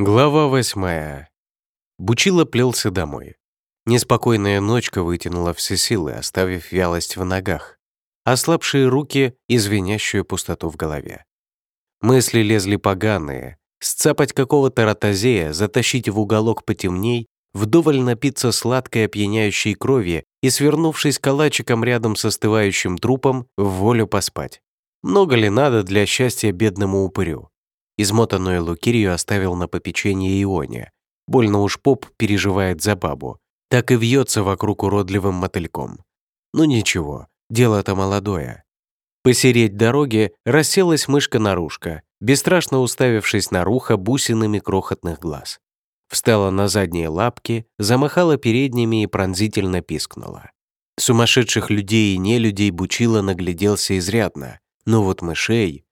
Глава восьмая. Бучило плелся домой. Неспокойная ночка вытянула все силы, оставив вялость в ногах, ослабшие руки и звенящую пустоту в голове. Мысли лезли поганые. Сцапать какого-то ротозея, затащить в уголок потемней, вдоволь напиться сладкой опьяняющей крови и, свернувшись калачиком рядом с остывающим трупом, в волю поспать. Много ли надо для счастья бедному упырю? Измотанную Лукирию оставил на попечение Ионе. Больно уж поп переживает за бабу. Так и вьется вокруг уродливым мотыльком. Ну ничего, дело-то молодое. Посереть дороги расселась мышка-нарушка, бесстрашно уставившись на руха бусинами крохотных глаз. Встала на задние лапки, замахала передними и пронзительно пискнула. Сумасшедших людей и нелюдей Бучила нагляделся изрядно, но вот мышей...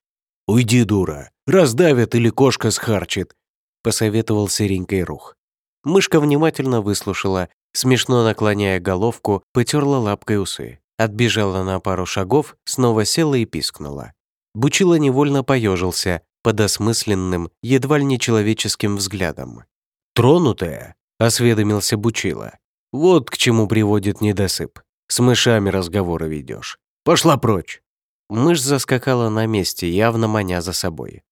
«Уйди, дура!» Раздавят или кошка схарчит», — посоветовал серенький рух. Мышка внимательно выслушала, смешно наклоняя головку, потерла лапкой усы, отбежала на пару шагов, снова села и пискнула. Бучила невольно поежился под осмысленным, едва ли не человеческим взглядом. «Тронутая?» — осведомился Бучила. «Вот к чему приводит недосып. С мышами разговоры ведешь. Пошла прочь!» Мышь заскакала на месте, явно маня за собой.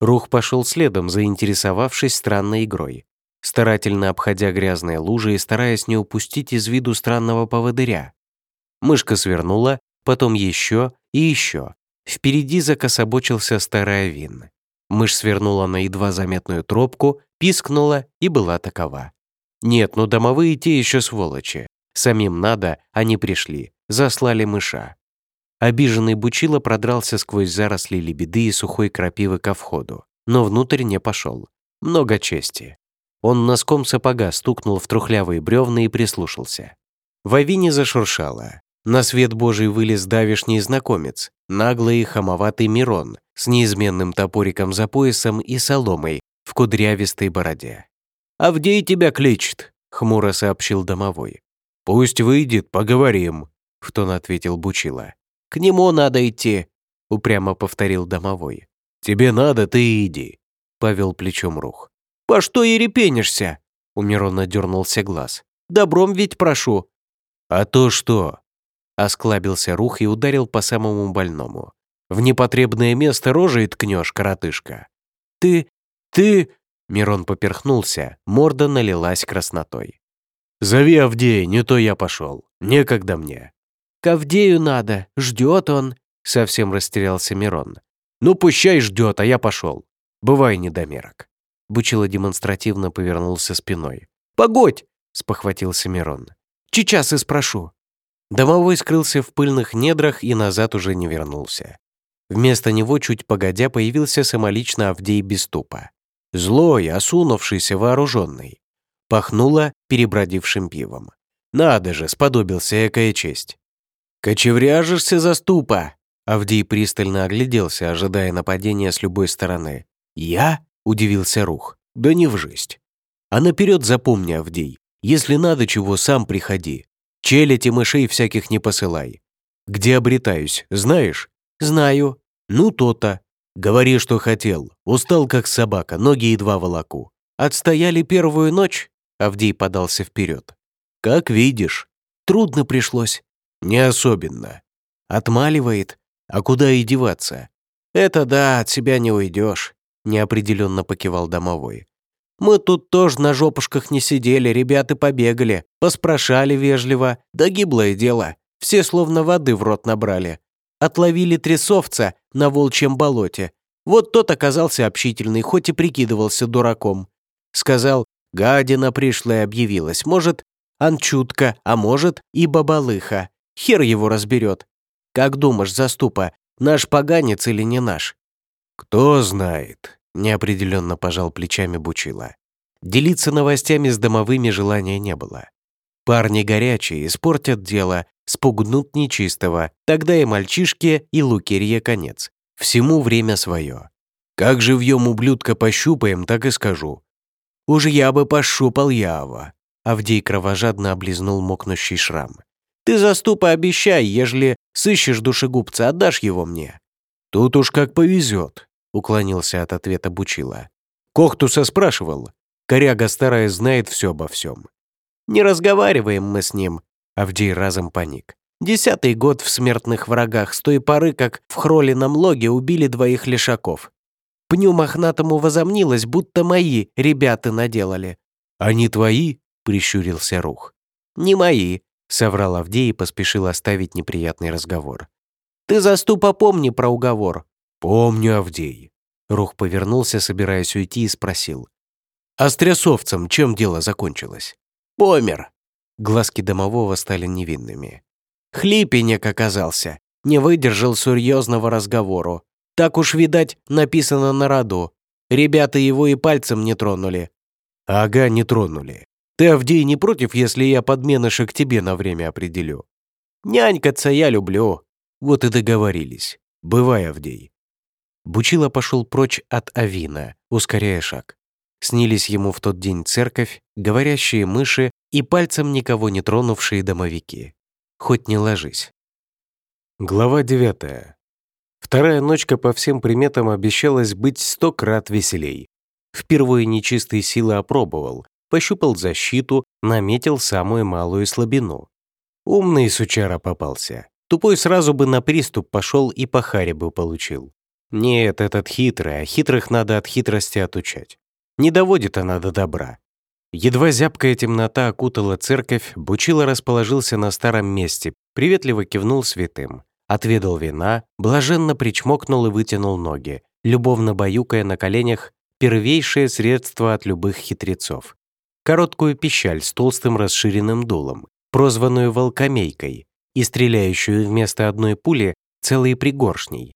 Рух пошел следом, заинтересовавшись странной игрой, старательно обходя грязные лужи и стараясь не упустить из виду странного поводыря. Мышка свернула, потом еще и еще. Впереди закособочился старый вин. Мышь свернула на едва заметную тропку, пискнула и была такова. Нет, ну домовые те еще сволочи. Самим надо, они пришли, заслали мыша. Обиженный Бучило продрался сквозь заросли лебеды и сухой крапивы ко входу, но внутрь не пошел. Много чести. Он носком сапога стукнул в трухлявые бревна и прислушался. В авине зашуршало. На свет Божий вылез давишний знакомец, наглый и хамоватый Мирон с неизменным топориком за поясом и соломой в кудрявистой бороде. «Авдей тебя кличет», — хмуро сообщил домовой. «Пусть выйдет, поговорим», — в тон ответил Бучила. К нему надо идти», — упрямо повторил домовой. «Тебе надо, ты иди», — повел плечом рух. «По что и репенишься?» — у Мирона дернулся глаз. «Добром ведь прошу». «А то что?» — осклабился рух и ударил по самому больному. «В непотребное место рожей ткнешь, коротышка». «Ты... ты...» — Мирон поперхнулся, морда налилась краснотой. «Зови Авдея, не то я пошел. Некогда мне». «К Авдею надо, ждет он», — совсем растерялся Мирон. «Ну, пущай ждет, а я пошел. Бывай недомерок». Бучило демонстративно повернулся спиной. «Погодь!» — спохватился Мирон. «Сейчас и спрошу». Домовой скрылся в пыльных недрах и назад уже не вернулся. Вместо него, чуть погодя, появился самолично Авдей Беступа. Злой, осунувшийся, вооруженный. Пахнуло перебродившим пивом. Надо же, сподобился экая честь. «Кочевряжешься, заступа!» Авдий пристально огляделся, ожидая нападения с любой стороны. «Я?» — удивился Рух. «Да не в жесть. А наперед запомни, Авдей, если надо чего, сам приходи. Челядь и мышей всяких не посылай. Где обретаюсь, знаешь?» «Знаю». «Ну, то-то. Говори, что хотел. Устал, как собака, ноги едва волоку. Отстояли первую ночь?» Авдей подался вперед. «Как видишь. Трудно пришлось. Не особенно. Отмаливает. А куда и деваться? Это да, от себя не уйдешь, неопределенно покивал домовой. Мы тут тоже на жопушках не сидели, ребята побегали, поспрашали вежливо, да гиблое дело. Все словно воды в рот набрали. Отловили трясовца на волчьем болоте. Вот тот оказался общительный, хоть и прикидывался дураком. Сказал, гадина пришлая объявилась, может, анчутка, а может и бабалыха. Хер его разберет. Как думаешь, заступа, наш поганец или не наш? Кто знает, неопределенно пожал плечами Бучила. Делиться новостями с домовыми желания не было. Парни горячие, испортят дело, спугнут нечистого, тогда и мальчишке, и лукерье конец. Всему время свое. Как живьем ублюдка пощупаем, так и скажу. Уж я бы пощупал Ява. Авдей кровожадно облизнул мокнущий шрам. Ты заступа обещай, ежели сыщешь душегубца, отдашь его мне». «Тут уж как повезет», — уклонился от ответа Бучила. Кохтуса спрашивал. Коряга старая знает все обо всем. Не разговариваем мы с ним. Авдей разом паник. Десятый год в смертных врагах с той поры, как в Хролином логе убили двоих лишаков. Пню мохнатому возомнилось, будто мои ребята наделали. «Они твои?» — прищурился Рух. «Не мои», — соврал Авдей и поспешил оставить неприятный разговор. «Ты заступа помни про уговор». «Помню, Авдей». Рух повернулся, собираясь уйти, и спросил. «А с трясовцем чем дело закончилось?» «Помер». Глазки домового стали невинными. Хлипенек оказался, не выдержал серьезного разговору. Так уж, видать, написано на роду. Ребята его и пальцем не тронули. Ага, не тронули. Ты, Авдей, не против, если я подменыша к тебе на время определю? Нянькаться я люблю. Вот и договорились. Бывай, Авдей. Бучила пошел прочь от Авина, ускоряя шаг. Снились ему в тот день церковь, говорящие мыши и пальцем никого не тронувшие домовики. Хоть не ложись. Глава девятая. Вторая ночка по всем приметам обещалась быть сто крат веселей. Впервые нечистой силы опробовал, пощупал защиту, наметил самую малую слабину. Умный сучара попался. Тупой сразу бы на приступ пошел и по харе бы получил. Нет, этот хитрый, а хитрых надо от хитрости отучать. Не доводит она до добра. Едва зябкая темнота окутала церковь, Бучила расположился на старом месте, приветливо кивнул святым отведал вина, блаженно причмокнул и вытянул ноги, любовно баюкая на коленях первейшее средство от любых хитрецов. Короткую пищаль с толстым расширенным дулом, прозванную волкомейкой, и стреляющую вместо одной пули целые пригоршней.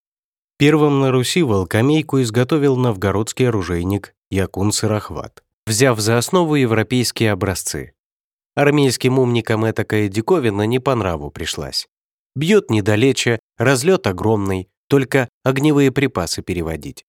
Первым на Руси волкомейку изготовил новгородский оружейник Якун Сырохват, взяв за основу европейские образцы. Армейским умникам этакая диковина не по нраву пришлась. Бьет недалече, разлет огромный, только огневые припасы переводить.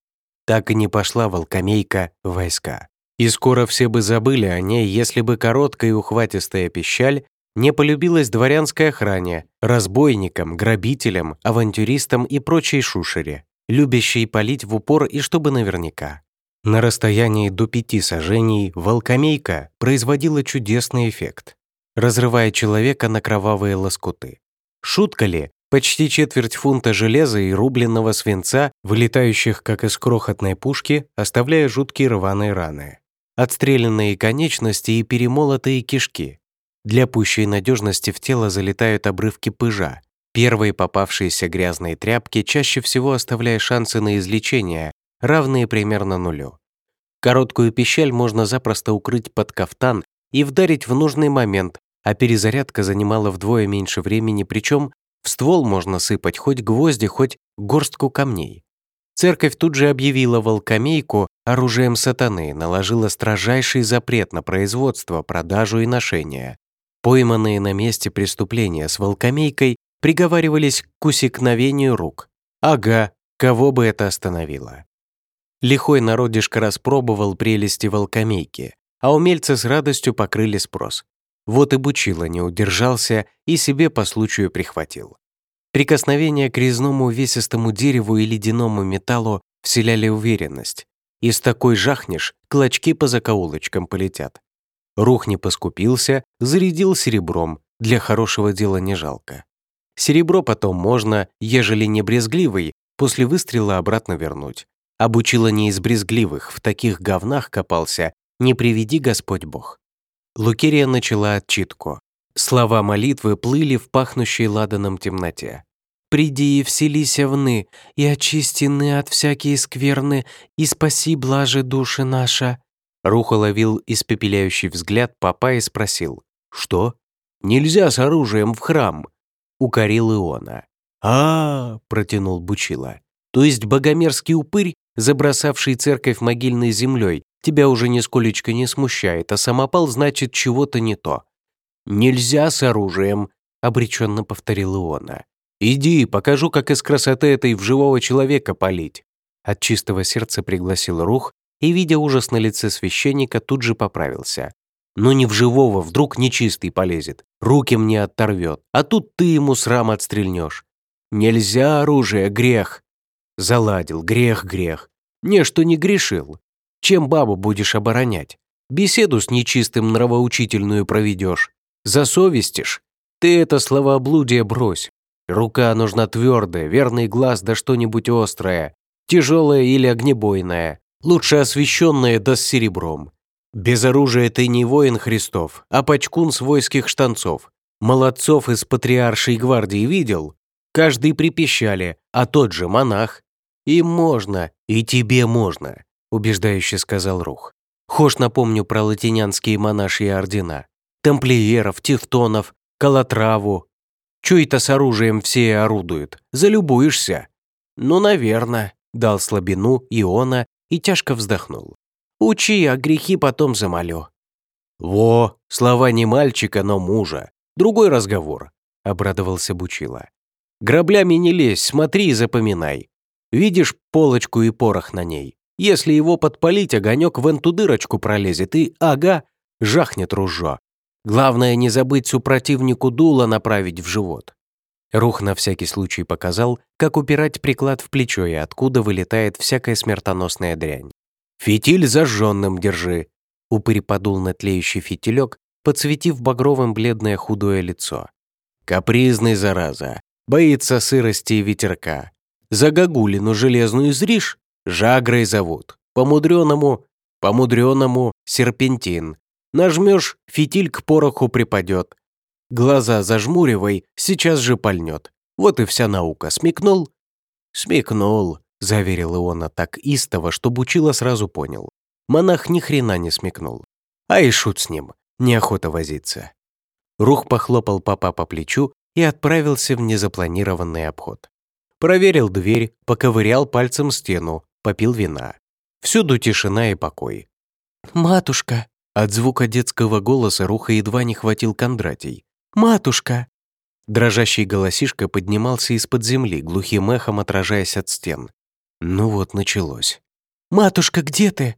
Так и не пошла волкомейка в войска. И скоро все бы забыли о ней, если бы короткая и ухватистая пищаль не полюбилась дворянской охране, разбойникам, грабителям, авантюристам и прочей шушере, любящей палить в упор и чтобы наверняка. На расстоянии до пяти сажений волкомейка производила чудесный эффект, разрывая человека на кровавые лоскуты. Шутка ли? Почти четверть фунта железа и рубленного свинца, вылетающих как из крохотной пушки, оставляя жуткие рваные раны. Отстрелянные конечности и перемолотые кишки. Для пущей надежности в тело залетают обрывки пыжа. Первые попавшиеся грязные тряпки чаще всего оставляя шансы на излечение, равные примерно нулю. Короткую пищаль можно запросто укрыть под кафтан и вдарить в нужный момент, а перезарядка занимала вдвое меньше времени, причем в ствол можно сыпать хоть гвозди, хоть горстку камней. Церковь тут же объявила волкомейку оружием сатаны, наложила строжайший запрет на производство, продажу и ношение. Пойманные на месте преступления с волкомейкой приговаривались к усекновению рук. Ага, кого бы это остановило. Лихой народишко распробовал прелести волкомейки, а умельцы с радостью покрыли спрос. Вот и Бучила не удержался и себе по случаю прихватил. Прикосновение к резному увесистому дереву и ледяному металлу вселяли уверенность. И с такой жахнешь, клочки по закоулочкам полетят. Рух не поскупился, зарядил серебром, для хорошего дела не жалко. Серебро потом можно, ежели не брезгливый, после выстрела обратно вернуть. Обучила не из брезгливых, в таких говнах копался, не приведи Господь Бог. Лукерия начала отчитку. Слова молитвы плыли в пахнущей ладаном темноте. «Приди и вселися вны, и очистины от всякие скверны, и спаси блаже души наша». Руха ловил испепеляющий взгляд папа и спросил. «Что? Нельзя с оружием в храм!» Укорил Иона. а, -а, -а протянул Бучила. «То есть богомерзкий упырь, забросавший церковь могильной землей, тебя уже нисколечко не смущает, а самопал значит чего-то не то. «Нельзя с оружием», — обреченно повторил Иона. «Иди, покажу, как из красоты этой в живого человека палить». От чистого сердца пригласил Рух и, видя ужас на лице священника, тут же поправился. «Ну не в живого, вдруг нечистый полезет, руки мне оторвет, а тут ты ему срам отстрельнешь. Нельзя оружие, грех!» Заладил, грех, грех. Не, что не грешил. Чем бабу будешь оборонять? Беседу с нечистым нравоучительную проведешь. Засовестишь? Ты это словоблудие брось. Рука нужна твердая, верный глаз да что-нибудь острое, тяжелое или огнебойное, лучше освещенное да с серебром. Без оружия ты не воин Христов, а пачкун с войских штанцов. Молодцов из патриаршей гвардии видел? Каждый припищали, а тот же монах. Им можно, и тебе можно, убеждающе сказал Рух. Хошь напомню про латинянские монашьи ордена. Тамплиеров, тевтонов, Калатраву. Чё это с оружием все орудуют? Залюбуешься? Ну, наверное, дал слабину Иона и тяжко вздохнул. Учи, а грехи потом замолю. Во, слова не мальчика, но мужа. Другой разговор, обрадовался Бучила. Граблями не лезь, смотри и запоминай. Видишь полочку и порох на ней? Если его подпалить, огонек в эту дырочку пролезет и, ага, жахнет ружо. Главное не забыть супротивнику дуло направить в живот. Рух на всякий случай показал, как упирать приклад в плечо и откуда вылетает всякая смертоносная дрянь. «Фитиль зажженным держи!» Упырь подул на тлеющий фитилек, подсветив багровым бледное худое лицо. «Капризный, зараза! Боится сырости и ветерка. За гагулину железную зришь? Жагрой зовут. По-мудреному, по-мудреному серпентин. Нажмешь, фитиль к пороху припадет. Глаза зажмуривай, сейчас же пальнет. Вот и вся наука. Смекнул? Смекнул, заверил Иона так истово, что Бучила сразу понял. Монах ни хрена не смекнул. А и шут с ним, неохота возиться. Рух похлопал папа по плечу и отправился в незапланированный обход. Проверил дверь, поковырял пальцем стену, попил вина. Всюду тишина и покой. «Матушка!» От звука детского голоса Руха едва не хватил Кондратий. «Матушка!» Дрожащий голосишка поднимался из-под земли, глухим эхом отражаясь от стен. Ну вот началось. «Матушка, где ты?»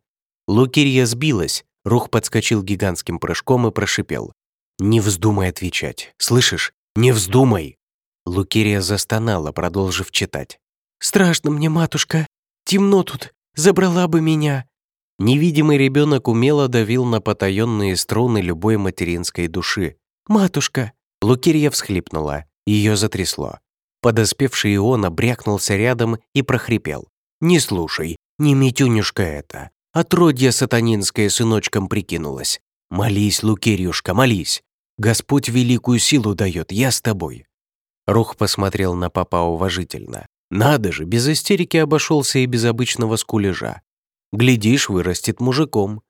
Лукирья сбилась. Рух подскочил гигантским прыжком и прошипел. «Не вздумай отвечать. Слышишь? Не вздумай!» Лукирия застонала, продолжив читать. «Страшно мне, матушка. Темно тут. Забрала бы меня. Невидимый ребенок умело давил на потаенные струны любой материнской души. «Матушка!» Лукирья всхлипнула. Ее затрясло. Подоспевший Иона брякнулся рядом и прохрипел. «Не слушай, не Митюнюшка это. Отродье сатанинское сыночком прикинулось. Молись, Лукирьюшка, молись. Господь великую силу дает, я с тобой». Рух посмотрел на папа уважительно. Надо же, без истерики обошелся и без обычного скулежа. Глядишь, вырастет мужиком.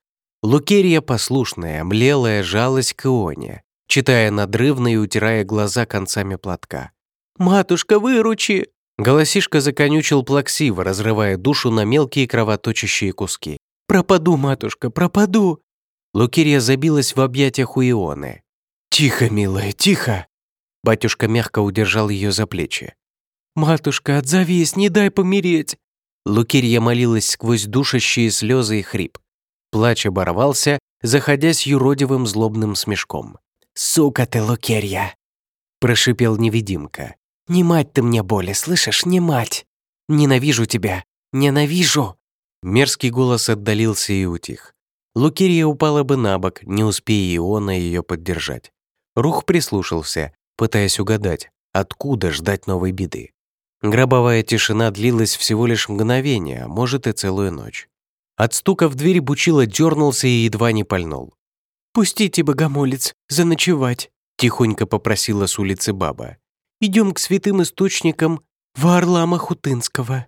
Лукерия послушная, млелая, жалость к Ионе, читая надрывно и утирая глаза концами платка. «Матушка, выручи!» Голосишка законючил плаксиво, разрывая душу на мелкие кровоточащие куски. «Пропаду, матушка, пропаду!» Лукерия забилась в объятиях у Ионы. «Тихо, милая, тихо!» Батюшка мягко удержал ее за плечи. «Матушка, отзовись, не дай помереть!» Лукерья молилась сквозь душащие слезы и хрип. Плач оборвался, заходясь юродивым злобным смешком. «Сука ты, Лукерья!» Прошипел невидимка. «Не мать ты мне боли, слышишь? Не мать! Ненавижу тебя! Ненавижу!» Мерзкий голос отдалился и утих. Лукерья упала бы на бок, не успея Иона ее поддержать. Рух прислушался, пытаясь угадать, откуда ждать новой беды. Гробовая тишина длилась всего лишь мгновение, а может и целую ночь. От стука в дверь Бучила дернулся и едва не пальнул. «Пустите, богомолец, заночевать», — тихонько попросила с улицы баба. «Идем к святым источникам Варлама Хутынского».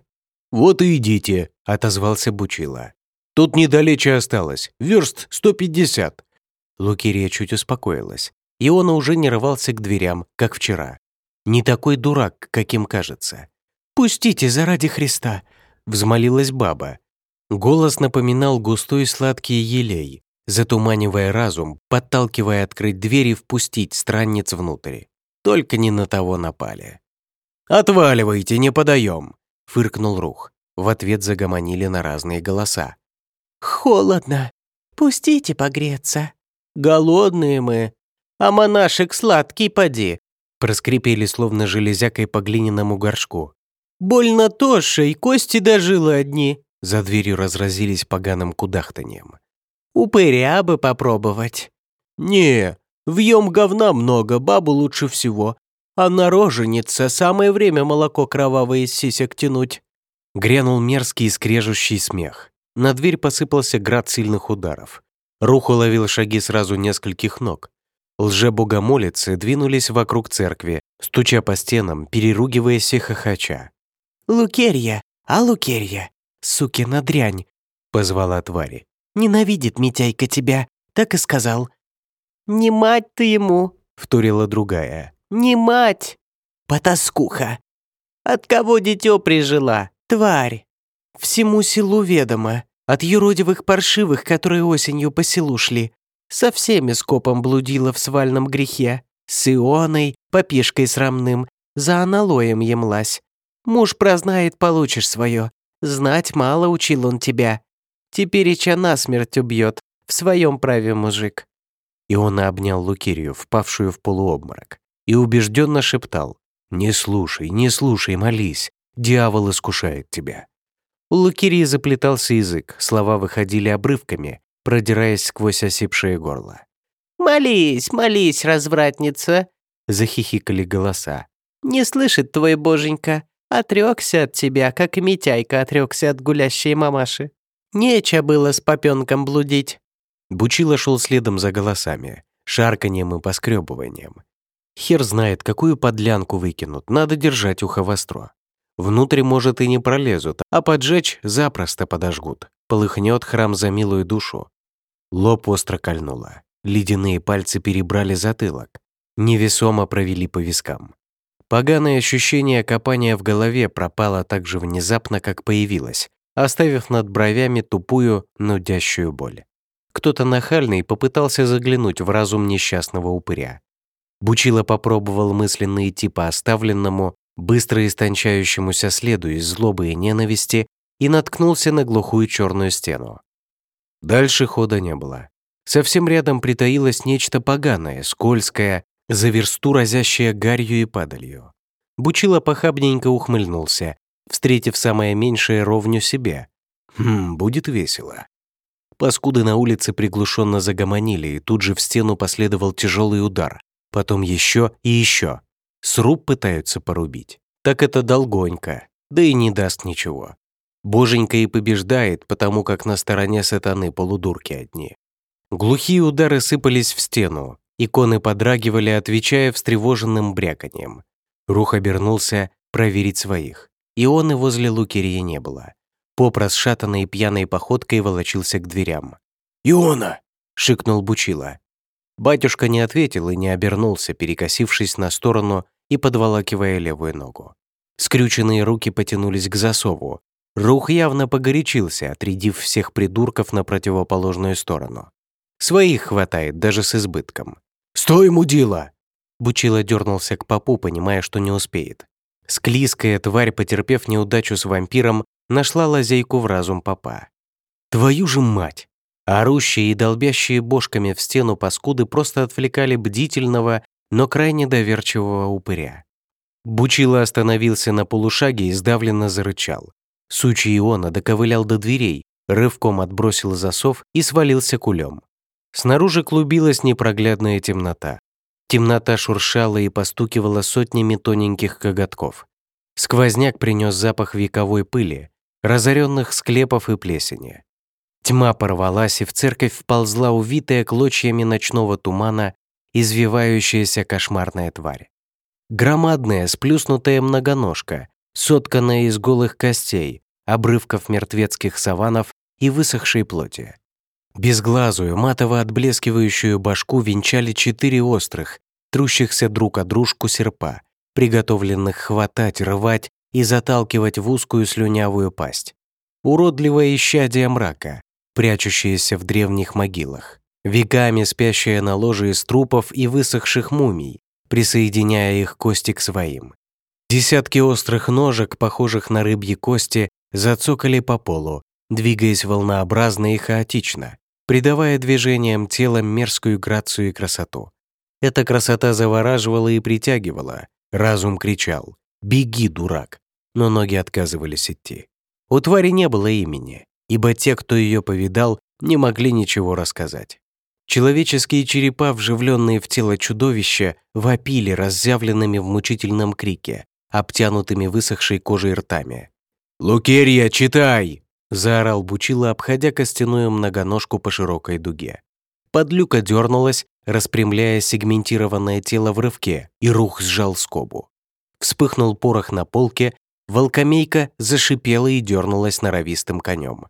«Вот и идите», — отозвался Бучила. «Тут недалече осталось, верст 150». Лукерия чуть успокоилась, и он уже не рвался к дверям, как вчера не такой дурак, каким кажется. «Пустите заради Христа!» — взмолилась баба. Голос напоминал густой сладкий елей, затуманивая разум, подталкивая открыть дверь и впустить странниц внутрь. Только не на того напали. «Отваливайте, не подаем!» — фыркнул Рух. В ответ загомонили на разные голоса. «Холодно. Пустите погреться. Голодные мы. А монашек сладкий поди. Проскрипели словно железякой по глиняному горшку. «Больно тоша, и кости дожило одни», За дверью разразились поганым кудахтанием. «Упыря бы попробовать». «Не, вьем говна много, бабу лучше всего. А на роженице самое время молоко кровавое из сисек тянуть». Грянул мерзкий скрежущий смех. На дверь посыпался град сильных ударов. Рух уловил шаги сразу нескольких ног. Лже-богомолицы двинулись вокруг церкви, стуча по стенам, переругиваясь и хохоча. «Лукерья! А Лукерья! Сукина дрянь!» — позвала твари. «Ненавидит Митяйка тебя!» — так и сказал. «Не мать ты ему!» — вторила другая. «Не мать! Потаскуха! От кого дитё прижила? Тварь! Всему селу ведомо, от юродивых паршивых, которые осенью по селу шли. Со всеми скопом блудила в свальном грехе. С Ионой, попишкой срамным, за аналоем емлась. Муж прознает, получишь свое. Знать мало учил он тебя. Теперь Ича насмерть убьет. В своем праве мужик». Иона обнял Лукирию, впавшую в полуобморок и убежденно шептал «Не слушай, не слушай, молись, дьявол искушает тебя». У Лукирии заплетался язык, слова выходили обрывками, продираясь сквозь осипшее горло. «Молись, молись, развратница!» — захихикали голоса. «Не слышит твой боженька, отрекся от тебя, как и Митяйка отрекся от гулящей мамаши. Нече было с попенком блудить». Бучила шел следом за голосами, шарканьем и поскребыванием. Хер знает, какую подлянку выкинут, надо держать ухо востро. Внутрь, может, и не пролезут, а поджечь запросто подожгут. Полыхнет храм за милую душу. Лоб остро кольнуло. Ледяные пальцы перебрали затылок. Невесомо провели по вискам. Поганое ощущение копания в голове пропало так же внезапно, как появилось, оставив над бровями тупую, нудящую боль. Кто-то нахальный попытался заглянуть в разум несчастного упыря. Бучило попробовал мысленно идти по оставленному, быстро истончающемуся следу из злобы и ненависти и наткнулся на глухую черную стену. Дальше хода не было. Совсем рядом притаилось нечто поганое, скользкое, за версту разящее гарью и падалью. Бучило похабненько ухмыльнулся, встретив самое меньшее ровню себе. Хм, будет весело. Паскуды на улице приглушенно загомонили, и тут же в стену последовал тяжелый удар, потом еще и еще. Сруб пытаются порубить. Так это долгонько, да и не даст ничего. Боженька и побеждает, потому как на стороне сатаны полудурки одни. Глухие удары сыпались в стену, иконы подрагивали, отвечая встревоженным бряканьем. Рух обернулся проверить своих. Ионы возле Лукерии не было. Поп, расшатанной пьяной походкой, волочился к дверям. «Иона!» — шикнул Бучила. Батюшка не ответил и не обернулся, перекосившись на сторону и подволакивая левую ногу. Скрюченные руки потянулись к засову. Рух явно погорячился, отрядив всех придурков на противоположную сторону. Своих хватает, даже с избытком. «Стой, мудила!» Бучила дернулся к попу, понимая, что не успеет. Склизкая тварь, потерпев неудачу с вампиром, нашла лазейку в разум попа. «Твою же мать!» Орущие и долбящие бошками в стену паскуды просто отвлекали бдительного, но крайне доверчивого упыря. Бучило остановился на полушаге и сдавленно зарычал. Сучий Иона доковылял до дверей, рывком отбросил засов и свалился кулем. Снаружи клубилась непроглядная темнота. Темнота шуршала и постукивала сотнями тоненьких коготков. Сквозняк принес запах вековой пыли, разоренных склепов и плесени. Тьма порвалась, и в церковь вползла увитая клочьями ночного тумана извивающаяся кошмарная тварь. Громадная, сплюснутая многоножка, сотканная из голых костей, обрывков мертвецких саванов и высохшей плоти. Безглазую, матово отблескивающую башку венчали четыре острых, трущихся друг о дружку серпа, приготовленных хватать, рвать и заталкивать в узкую слюнявую пасть. Уродливое исчадие мрака, прячущееся в древних могилах, веками спящее на ложе из трупов и высохших мумий, присоединяя их кости к своим. Десятки острых ножек, похожих на рыбьи кости, зацокали по полу, двигаясь волнообразно и хаотично, придавая движениям тела мерзкую грацию и красоту. Эта красота завораживала и притягивала. Разум кричал «Беги, дурак!», но ноги отказывались идти. У твари не было имени, ибо те, кто ее повидал, не могли ничего рассказать. Человеческие черепа, вживленные в тело чудовища, вопили разъявленными в мучительном крике, обтянутыми высохшей кожей ртами. «Лукерья, читай!» — заорал Бучила, обходя костяную многоножку по широкой дуге. Подлюка дернулась, распрямляя сегментированное тело в рывке, и рух сжал скобу. Вспыхнул порох на полке, волкомейка зашипела и дернулась норовистым конем.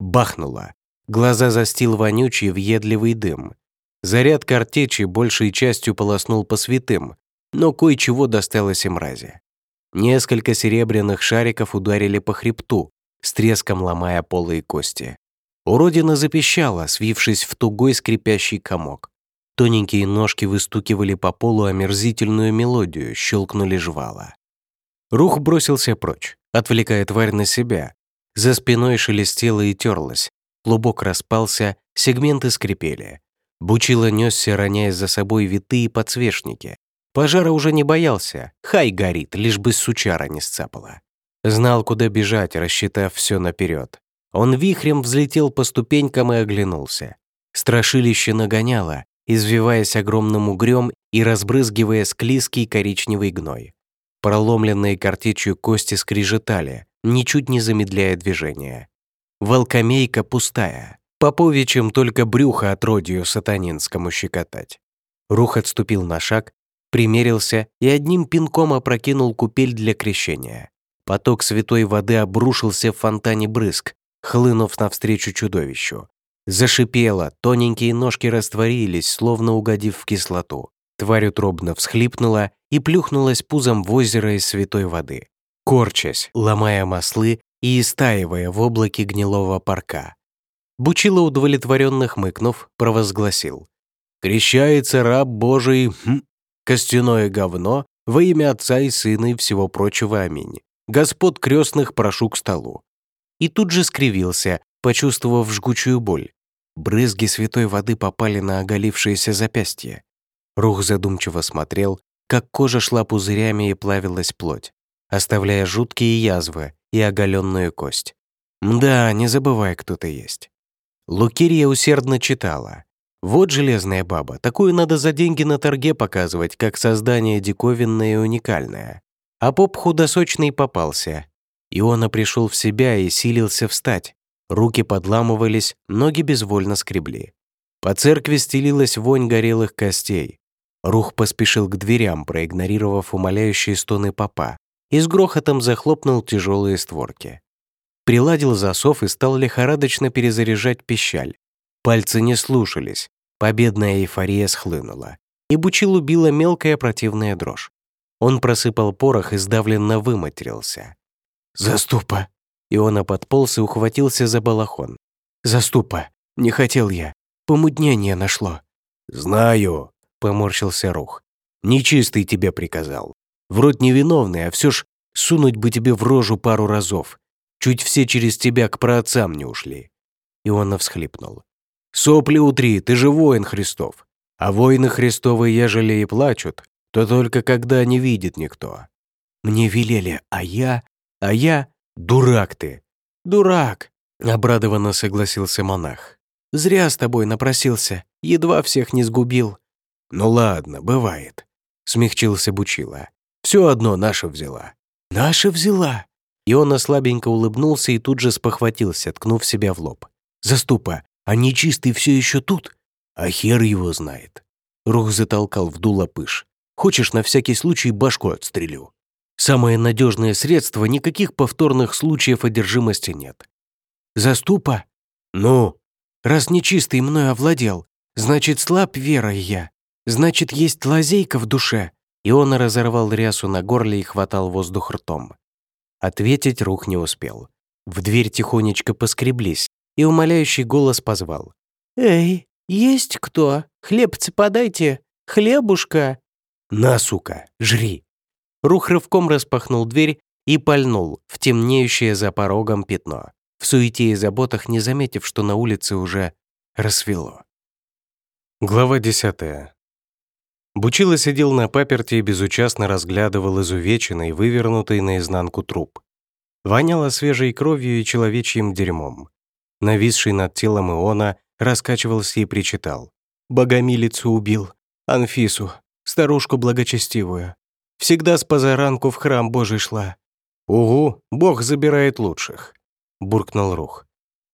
Бахнула. Глаза застил вонючий въедливый дым. Заряд картечи большей частью полоснул по святым, но кое-чего досталось и мрази. Несколько серебряных шариков ударили по хребту, с треском ломая полые кости. Уродина запищала, свившись в тугой скрипящий комок. Тоненькие ножки выстукивали по полу омерзительную мелодию, щелкнули жвала. Рух бросился прочь, отвлекая тварь на себя. За спиной шелестело и терлось. Клубок распался, сегменты скрипели. Бучило несся, роняя за собой витые подсвечники. Пожара уже не боялся. Хай горит, лишь бы сучара не сцапала. Знал, куда бежать, рассчитав все наперед. Он вихрем взлетел по ступенькам и оглянулся. Страшилище нагоняло, извиваясь огромным угрём и разбрызгивая склизкий коричневый гной. Проломленные картечью кости скрежетали, ничуть не замедляя движения. Волкомейка пустая. Поповичем только брюхо отродью сатанинскому щекотать. Рух отступил на шаг, примерился и одним пинком опрокинул купель для крещения. Поток святой воды обрушился в фонтане брызг, хлынув навстречу чудовищу. Зашипело, тоненькие ножки растворились, словно угодив в кислоту. Тварь утробно всхлипнула и плюхнулась пузом в озеро из святой воды, корчась, ломая маслы и истаивая в облаке гнилого парка. Бучило удовлетворенно хмыкнув, провозгласил. «Крещается раб Божий, хм, костяное говно, во имя Отца и Сына и всего прочего, аминь. Господ крестных прошу к столу». И тут же скривился, почувствовав жгучую боль. Брызги святой воды попали на оголившееся запястье. Рух задумчиво смотрел, как кожа шла пузырями и плавилась плоть, оставляя жуткие язвы и оголенную кость. Мда, не забывай, кто ты есть. Лукирия усердно читала. Вот железная баба, такую надо за деньги на торге показывать, как создание диковинное и уникальное. А поп худосочный попался. Иона пришел в себя и силился встать, Руки подламывались, ноги безвольно скребли. По церкви стелилась вонь горелых костей. Рух поспешил к дверям, проигнорировав умоляющие стоны папа, и с грохотом захлопнул тяжелые створки. Приладил засов и стал лихорадочно перезаряжать пищаль. Пальцы не слушались, победная эйфория схлынула. И Бучил убила мелкая противная дрожь. Он просыпал порох и сдавленно выматерился. «Заступа!» Иона подполз и ухватился за балахон. «Заступа! Не хотел я. Помутнение нашло». «Знаю», — поморщился Рух. «Нечистый тебе приказал. Вроде невиновный, а все ж сунуть бы тебе в рожу пару разов. Чуть все через тебя к праотцам не ушли». Иона всхлипнул. «Сопли утри, ты же воин Христов. А воины Христовы, ежели и плачут, то только когда не видит никто. Мне велели, а я... А я... «Дурак ты!» «Дурак!» — обрадованно согласился монах. «Зря с тобой напросился, едва всех не сгубил». «Ну ладно, бывает», — смягчился Бучила. «Все одно наша взяла». «Наша взяла?» И он слабенько улыбнулся и тут же спохватился, ткнув себя в лоб. «Заступа, а нечистый все еще тут?» «А хер его знает». Рух затолкал в дуло пыш. «Хочешь, на всякий случай башку отстрелю?» Самое надежное средство, никаких повторных случаев одержимости нет. Заступа? Ну? Раз нечистый мной овладел, значит, слаб верой я. Значит, есть лазейка в душе. И он разорвал рясу на горле и хватал воздух ртом. Ответить рух не успел. В дверь тихонечко поскреблись, и умоляющий голос позвал. «Эй, есть кто? Хлебцы подайте! Хлебушка!» «На, сука, жри!» Рух рывком распахнул дверь и пальнул в темнеющее за порогом пятно, в суете и заботах не заметив, что на улице уже рассвело. Глава десятая. Бучило сидел на паперти и безучастно разглядывал изувеченный, вывернутый наизнанку труп. Воняло свежей кровью и человечьим дерьмом. Нависший над телом Иона раскачивался и причитал. «Богомилицу убил. Анфису, старушку благочестивую. Всегда с позаранку в храм Божий шла. «Угу, Бог забирает лучших», — буркнул Рух.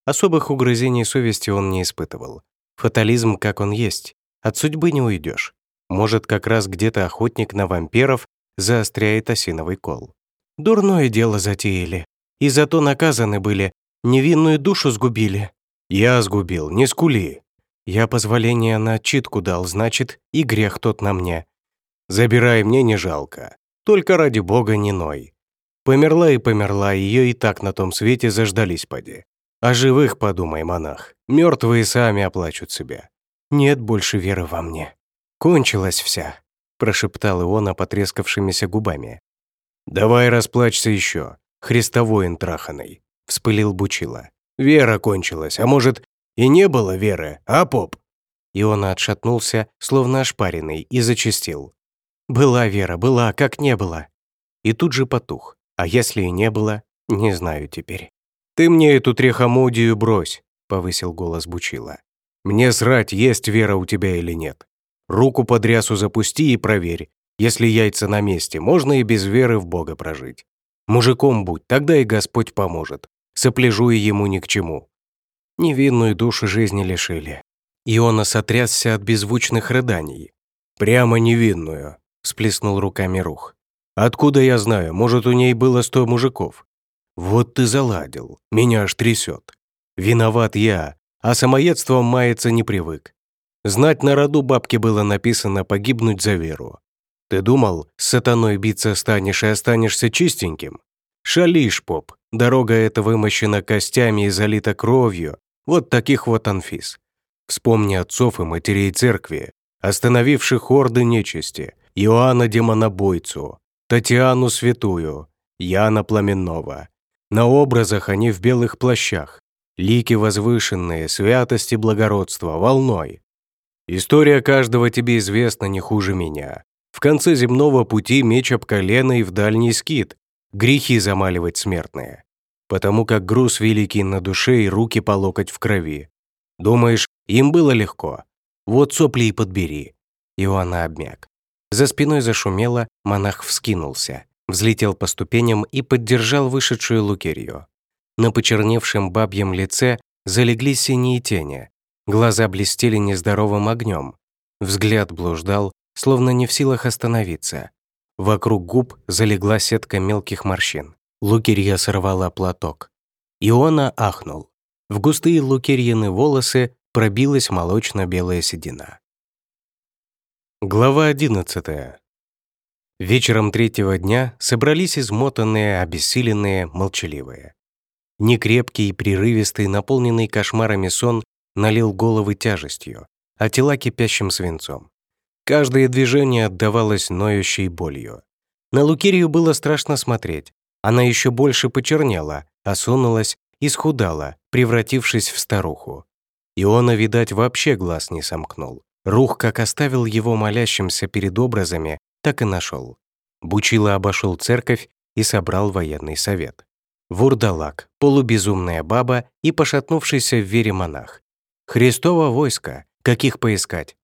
Особых угрызений совести он не испытывал. Фатализм, как он есть. От судьбы не уйдешь. Может, как раз где-то охотник на вампиров заостряет осиновый кол. Дурное дело затеяли. И зато наказаны были. Невинную душу сгубили. Я сгубил, не скули. Я позволение на отчитку дал, значит, и грех тот на мне. Забирай, мне не жалко. Только ради бога не ной. Померла и померла, ее и так на том свете заждались поди. О живых подумай, монах. Мертвые сами оплачут себя. Нет больше веры во мне. Кончилась вся, прошептал Иона потрескавшимися губами. Давай расплачься еще, христовоин траханый, вспылил Бучила. Вера кончилась, а может, и не было веры, а поп? Иона отшатнулся, словно ошпаренный, и зачастил. «Была вера, была, как не было». И тут же потух. А если и не было, не знаю теперь. «Ты мне эту трехомудию брось», — повысил голос Бучила. «Мне срать, есть вера у тебя или нет. Руку под рясу запусти и проверь. Если яйца на месте, можно и без веры в Бога прожить. Мужиком будь, тогда и Господь поможет. Сопляжу и ему ни к чему». Невинную душу жизни лишили. Иона сотрясся от беззвучных рыданий. «Прямо невинную», — сплеснул руками Рух. Откуда я знаю, может, у ней было сто мужиков? Вот ты заладил, меня аж трясет. Виноват я, а самоедством маяться не привык. Знать на роду бабке было написано погибнуть за веру. Ты думал, с сатаной биться станешь и останешься чистеньким? Шалишь, поп, дорога эта вымощена костями и залита кровью, вот таких вот анфис. Вспомни отцов и матерей церкви, остановивших орды нечисти, Иоанна Демонобойцу, Татьяну Святую, Яна Пламенного. На образах они в белых плащах, лики возвышенные, святости благородства, волной. История каждого тебе известна не хуже меня. В конце земного пути меч об колено и в дальний скит, грехи замаливать смертные. Потому как груз великий на душе и руки по локоть в крови. Думаешь, им было легко? Вот сопли и подбери. Иоанна обмяк. За спиной зашумело, монах вскинулся, взлетел по ступеням и поддержал вышедшую Лукерью. На почерневшем бабьем лице залегли синие тени, глаза блестели нездоровым огнем. Взгляд блуждал, словно не в силах остановиться. Вокруг губ залегла сетка мелких морщин. Лукерья сорвала платок. Иона ахнул. В густые лукерьины волосы пробилась молочно-белая седина. Глава 11. Вечером третьего дня собрались измотанные, обессиленные, молчаливые. Некрепкий, прерывистый, наполненный кошмарами сон налил головы тяжестью, а тела кипящим свинцом. Каждое движение отдавалось ноющей болью. На Лукерию было страшно смотреть. Она еще больше почернела, осунулась и схудала, превратившись в старуху. Иона, видать, вообще глаз не сомкнул. Рух как оставил его молящимся перед образами, так и нашел. Бучила обошел церковь и собрал военный совет. Вурдалак, полубезумная баба и пошатнувшийся в вере монах. Христово войско, каких поискать?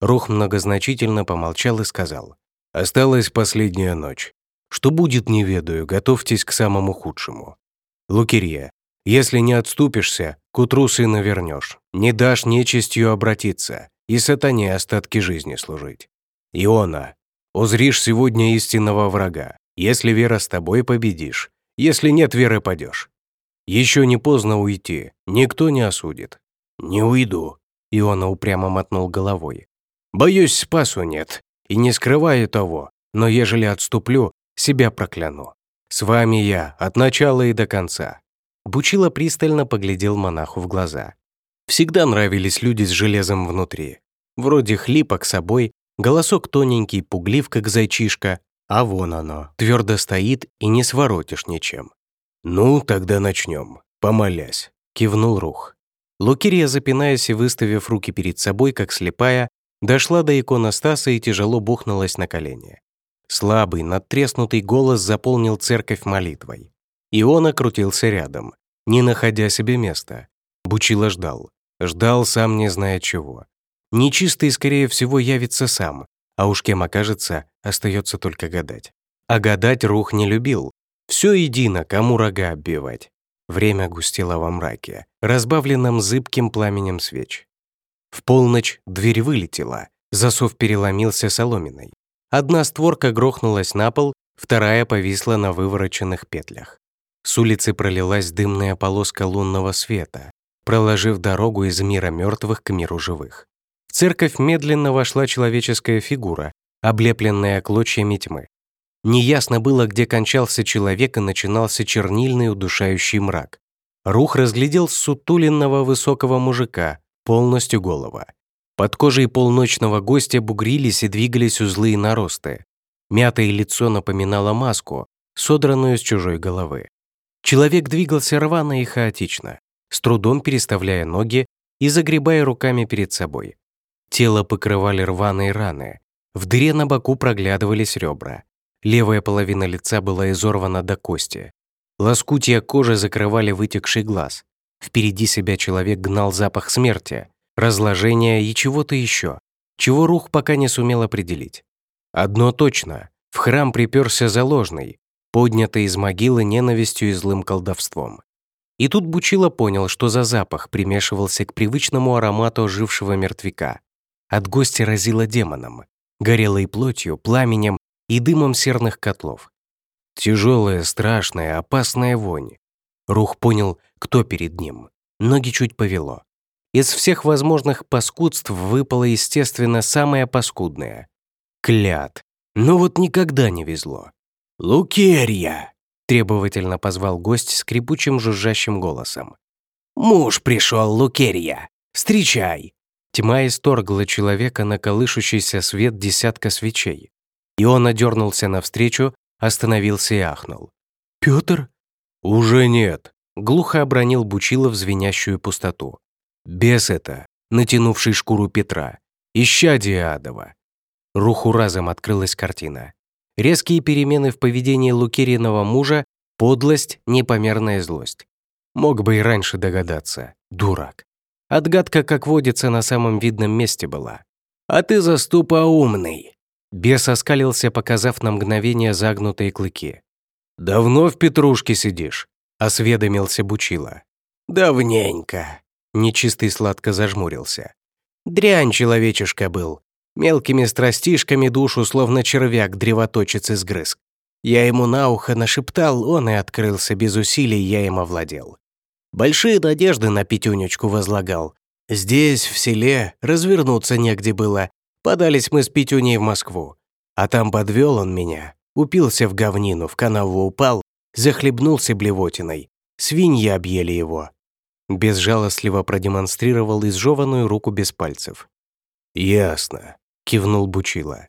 Рух многозначительно помолчал и сказал. «Осталась последняя ночь. Что будет, не ведаю, готовьтесь к самому худшему. Лукерья, если не отступишься, к утру сына вернешь, не дашь нечистью обратиться, и сатане остатки жизни служить. Иона, узришь сегодня истинного врага. Если вера с тобой, победишь. Если нет веры, падешь. Еще не поздно уйти, никто не осудит. Не уйду. Иона упрямо мотнул головой. Боюсь, спасу нет, и не скрываю того, но ежели отступлю, себя прокляну. С вами я, от начала и до конца. Бучила пристально поглядел монаху в глаза. Всегда нравились люди с железом внутри. Вроде хлипок собой, голосок тоненький, пуглив, как зайчишка, а вон оно, твердо стоит и не своротишь ничем. «Ну, тогда начнем, помолясь», — кивнул Рух. Лукирия, запинаясь и выставив руки перед собой, как слепая, дошла до иконостаса и тяжело бухнулась на колени. Слабый, надтреснутый голос заполнил церковь молитвой. Иона крутился рядом, не находя себе места. Бучила ждал. Ждал, сам не зная чего. Нечистый, скорее всего, явится сам, а уж кем окажется, остается только гадать. А гадать Рух не любил. Все едино, кому рога оббивать. Время густело во мраке, разбавленном зыбким пламенем свеч. В полночь дверь вылетела, засов переломился соломиной. Одна створка грохнулась на пол, вторая повисла на вывороченных петлях. С улицы пролилась дымная полоска лунного света, проложив дорогу из мира мертвых к миру живых. В церковь медленно вошла человеческая фигура, облепленная клочьями тьмы. Неясно было, где кончался человек и начинался чернильный удушающий мрак. Рух разглядел сутуленного высокого мужика, полностью голого. Под кожей полночного гостя бугрились и двигались узлы и наросты. Мятое лицо напоминало маску, содранную с чужой головы. Человек двигался рвано и хаотично с трудом переставляя ноги и загребая руками перед собой. Тело покрывали рваные раны. В дыре на боку проглядывались ребра. Левая половина лица была изорвана до кости. Лоскутья кожи закрывали вытекший глаз. Впереди себя человек гнал запах смерти, разложения и чего-то еще, чего рух пока не сумел определить. Одно точно — в храм приперся заложный, поднятый из могилы ненавистью и злым колдовством. И тут Бучила понял, что за запах примешивался к привычному аромату ожившего мертвяка. От гостя разило демоном, горелой плотью, пламенем и дымом серных котлов. Тяжелая, страшная, опасная вонь. Рух понял, кто перед ним. Ноги чуть повело. Из всех возможных паскудств выпало, естественно, самое паскудное. Клят. Но вот никогда не везло. «Лукерья!» требовательно позвал гость скрипучим жужжащим голосом. «Муж пришел, Лукерья! Встречай!» Тьма исторгла человека на колышущийся свет десятка свечей. И он одернулся навстречу, остановился и ахнул. «Пётр?» «Уже нет», — глухо обронил Бучилов звенящую пустоту. «Бес это, натянувший шкуру Петра, исчадие адова». Руху разом открылась картина. Резкие перемены в поведении Лукериного мужа, подлость, непомерная злость. Мог бы и раньше догадаться. Дурак. Отгадка, как водится, на самом видном месте была. «А ты заступа умный!» Бес оскалился, показав на мгновение загнутые клыки. «Давно в петрушке сидишь?» — осведомился Бучила. «Давненько», — нечистый сладко зажмурился. «Дрянь человечишка был, Мелкими страстишками душу, словно червяк, древоточец изгрыз. Я ему на ухо нашептал, он и открылся без усилий, я им овладел. Большие надежды на Петюнечку возлагал. Здесь, в селе, развернуться негде было. Подались мы с Петюней в Москву. А там подвел он меня. Упился в говнину, в канаву упал, захлебнулся блевотиной. Свиньи объели его. Безжалостливо продемонстрировал изжеванную руку без пальцев. «Ясно кивнул Бучила.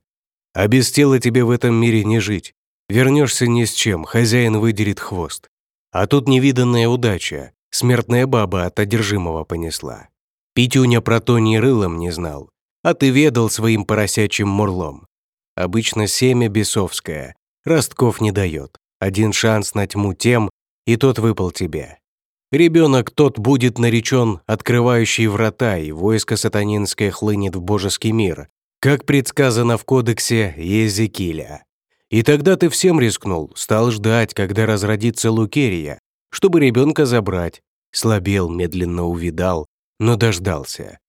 «А без тела тебе в этом мире не жить. Вернешься ни с чем, хозяин выдерет хвост. А тут невиданная удача, смертная баба от одержимого понесла. Петюня про то ни рылом не знал, а ты ведал своим поросячьим мурлом. Обычно семя бесовское, ростков не дает. Один шанс на тьму тем, и тот выпал тебе. Ребенок тот будет наречен открывающий врата, и войско сатанинское хлынет в божеский мир, как предсказано в кодексе Езекииля. И тогда ты всем рискнул, стал ждать, когда разродится Лукерия, чтобы ребенка забрать. Слабел, медленно увидал, но дождался.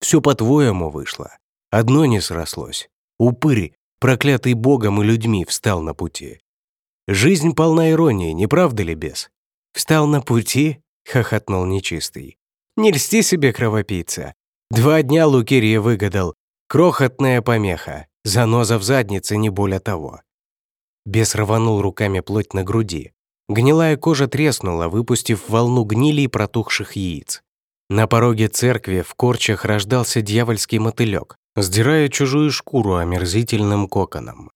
Все по-твоему вышло. Одно не срослось. Упырь, проклятый Богом и людьми, встал на пути. Жизнь полна иронии, не правда ли, бес? «Встал на пути?» — хохотнул нечистый. «Не льсти себе, кровопийца. Два дня Лукерия выгадал, Крохотная помеха, заноза в заднице, не более того. Бес рванул руками плоть на груди. Гнилая кожа треснула, выпустив волну гнили и протухших яиц. На пороге церкви в корчах рождался дьявольский мотылек, сдирая чужую шкуру омерзительным коконом.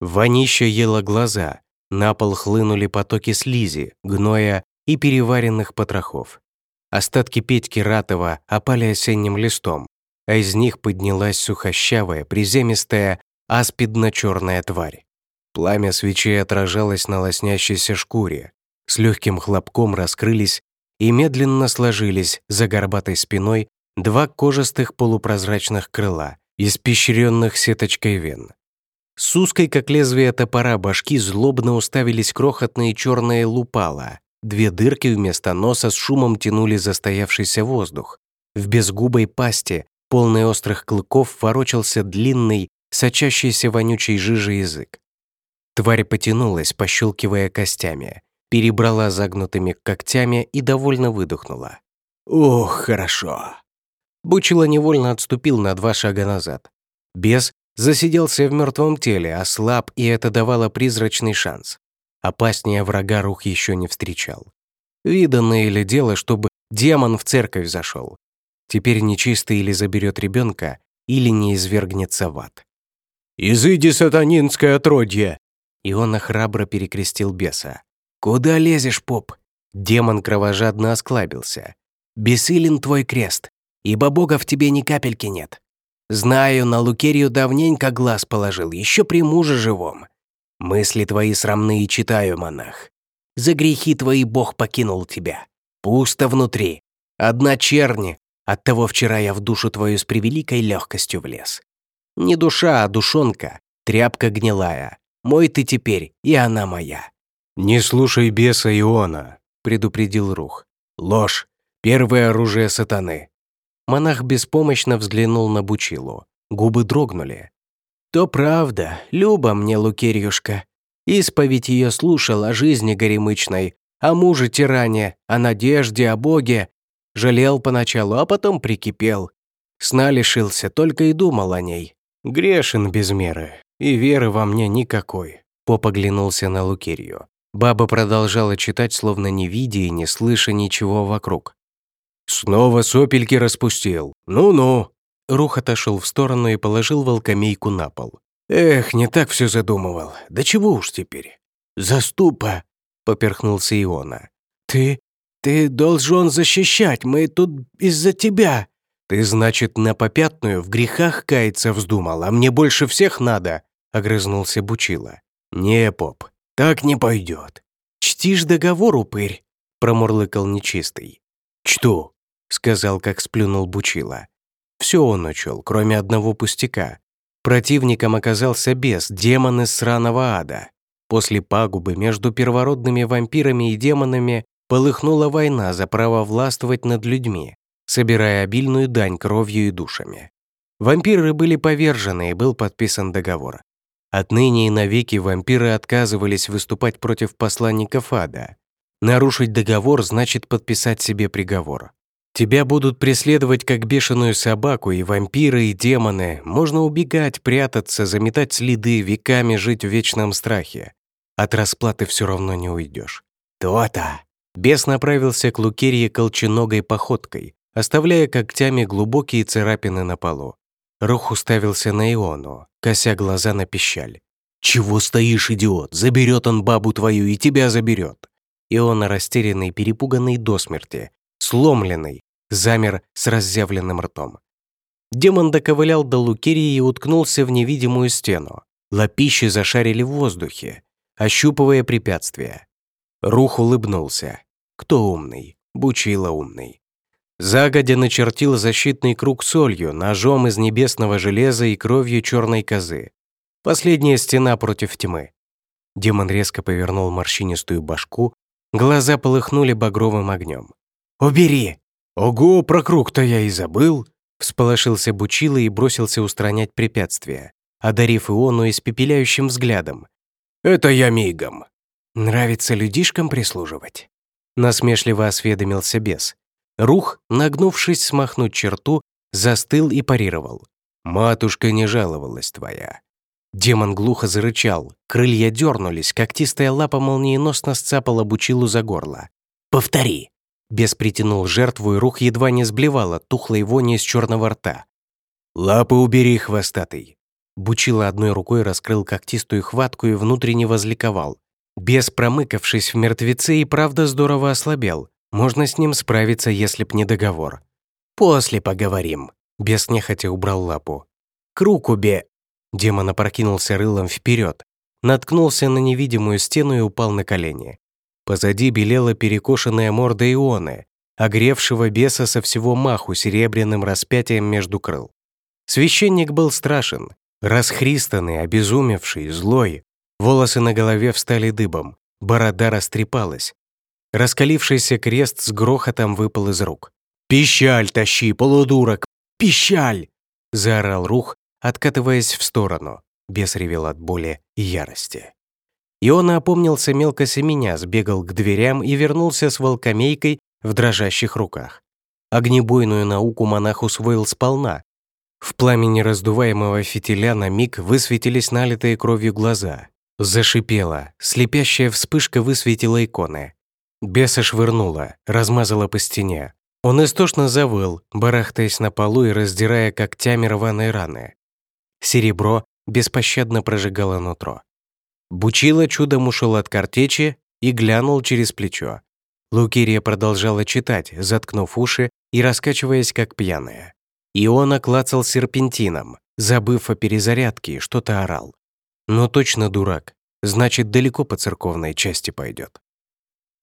Вонища ела глаза, на пол хлынули потоки слизи, гноя и переваренных потрохов. Остатки Петьки Ратова опали осенним листом, а из них поднялась сухощавая, приземистая, аспидно-черная тварь. Пламя свечей отражалось на лоснящейся шкуре. с легким хлопком раскрылись и медленно сложились за горбатой спиной два кожистых полупрозрачных крыла, испещренных сеточкой вен. С узкой, как лезвие топора, башки злобно уставились крохотные черные лупала. Две дырки вместо носа с шумом тянули застоявшийся воздух. В безгубой пасти, полной острых клыков, ворочался длинный, сочащийся вонючей жижи язык. Тварь потянулась, пощелкивая костями, перебрала загнутыми когтями и довольно выдохнула. «Ох, хорошо!» Бучило невольно отступил на два шага назад. Бес засиделся в мертвом теле, ослаб, и это давало призрачный шанс. Опаснее врага рух еще не встречал. Виданное ли дело, чтобы демон в церковь зашел? Теперь нечистый или заберет ребенка, или не извергнется в ад. «Изыди, сатанинское отродье!» И он храбро перекрестил беса. «Куда лезешь, поп?» Демон кровожадно осклабился. «Бесилен твой крест, ибо Бога в тебе ни капельки нет. Знаю, на Лукерию давненько глаз положил, еще при муже живом. Мысли твои срамные читаю, монах. За грехи твои Бог покинул тебя. Пусто внутри. Одна черни, оттого вчера я в душу твою с превеликой легкостью влез. Не душа, а душонка, тряпка гнилая. Мой ты теперь, и она моя. «Не слушай беса Иона», — предупредил Рух. «Ложь. Первое оружие сатаны». Монах беспомощно взглянул на Бучилу. Губы дрогнули. «То правда, Люба мне, Лукерьюшка. Исповедь ее слушал о жизни горемычной, о муже-тиране, о надежде, о Боге. Жалел поначалу, а потом прикипел. Сна лишился, только и думал о ней. Грешен без меры, и веры во мне никакой». Поп оглянулся на Лукерью. Баба продолжала читать, словно не видя и не слыша ничего вокруг. «Снова сопельки распустил. Ну-ну». Рух отошел в сторону и положил волкомейку на пол. «Эх, не так все задумывал. Да чего уж теперь?» «Заступа!» — поперхнулся Иона. «Ты... ты должен защищать, мы тут из-за тебя!» «Ты, значит, на попятную в грехах каяться вздумал, а мне больше всех надо!» — огрызнулся Бучила. «Не, поп, так не пойдет. Чтишь договор, упырь, промурлыкал нечистый. Чту, сказал, как сплюнул Бучила. Все он учел, кроме одного пустяка. Противником оказался бес, демон из сраного ада. После пагубы между первородными вампирами и демонами полыхнула война за право властвовать над людьми, собирая обильную дань кровью и душами. Вампиры были повержены, и был подписан договор. Отныне и навеки вампиры отказывались выступать против посланников ада. Нарушить договор значит подписать себе приговор. Тебя будут преследовать как бешеную собаку, и вампиры, и демоны. Можно убегать, прятаться, заметать следы, веками жить в вечном страхе. От расплаты все равно не уйдешь. То-то! Бес направился к Лукерье колченогой походкой, оставляя когтями глубокие царапины на полу. Рух уставился на Иону, кося глаза на пищаль. «Чего стоишь, идиот? Заберет он бабу твою и тебя заберет!» Иона, растерянный, перепуганный до смерти, сломленный, замер с разъявленным ртом. Демон доковылял до Лукерии и уткнулся в невидимую стену. Лапищи зашарили в воздухе, ощупывая препятствия. Рух улыбнулся. Кто умный? Бучила умный. Загодя начертил защитный круг солью, ножом из небесного железа и кровью черной козы. Последняя стена против тьмы. Демон резко повернул морщинистую башку, глаза полыхнули багровым огнем. «Убери!» «Ого, про круг-то я и забыл!» Всполошился Бучила и бросился устранять препятствия, одарив Иону испепеляющим взглядом. «Это я мигом!» «Нравится людишкам прислуживать?» Насмешливо осведомился бес, Рух, нагнувшись смахнуть черту, застыл и парировал. «Матушка не жаловалась твоя». Демон глухо зарычал, крылья дернулись, когтистая лапа молниеносно сцапала Бучилу за горло. «Повтори!» Бес притянул жертву, и рух едва не сблевал от тухлой вони из черного рта. «Лапы убери, хвостатый!» Бучила одной рукой раскрыл когтистую хватку и внутренне возликовал. Бес, промыкавшись в мертвеце, и правда здорово ослабел. Можно с ним справиться, если б не договор. После поговорим. Бес нехотя убрал лапу. Круг убе. Демон опрокинулся рылом вперед, наткнулся на невидимую стену и упал на колени. Позади белела перекошенная морда Ионы, огревшего беса со всего маху серебряным распятием между крыл. Священник был страшен, расхристанный, обезумевший, злой. Волосы на голове встали дыбом, борода растрепалась. Раскалившийся крест с грохотом выпал из рук. «Пищаль тащи, полудурок! Пищаль!» — заорал Рух, откатываясь в сторону. Бес ревел от боли и ярости. Иона опомнился мелко семеня, сбегал к дверям и вернулся с волкомейкой в дрожащих руках. Огнебойную науку монах усвоил сполна. В пламени раздуваемого фитиля на миг высветились налитые кровью глаза. Зашипела, слепящая вспышка высветила иконы. Беса швырнула, размазала по стене. Он истошно завыл, барахтаясь на полу и раздирая когтями рваные раны. Серебро беспощадно прожигало нутро. Бучила чудом ушел от картечи и глянул через плечо. Лукирия продолжала читать, заткнув уши и раскачиваясь как пьяная. И он оклацал серпентином, забыв о перезарядке, что-то орал. Но точно дурак, значит, далеко по церковной части пойдет.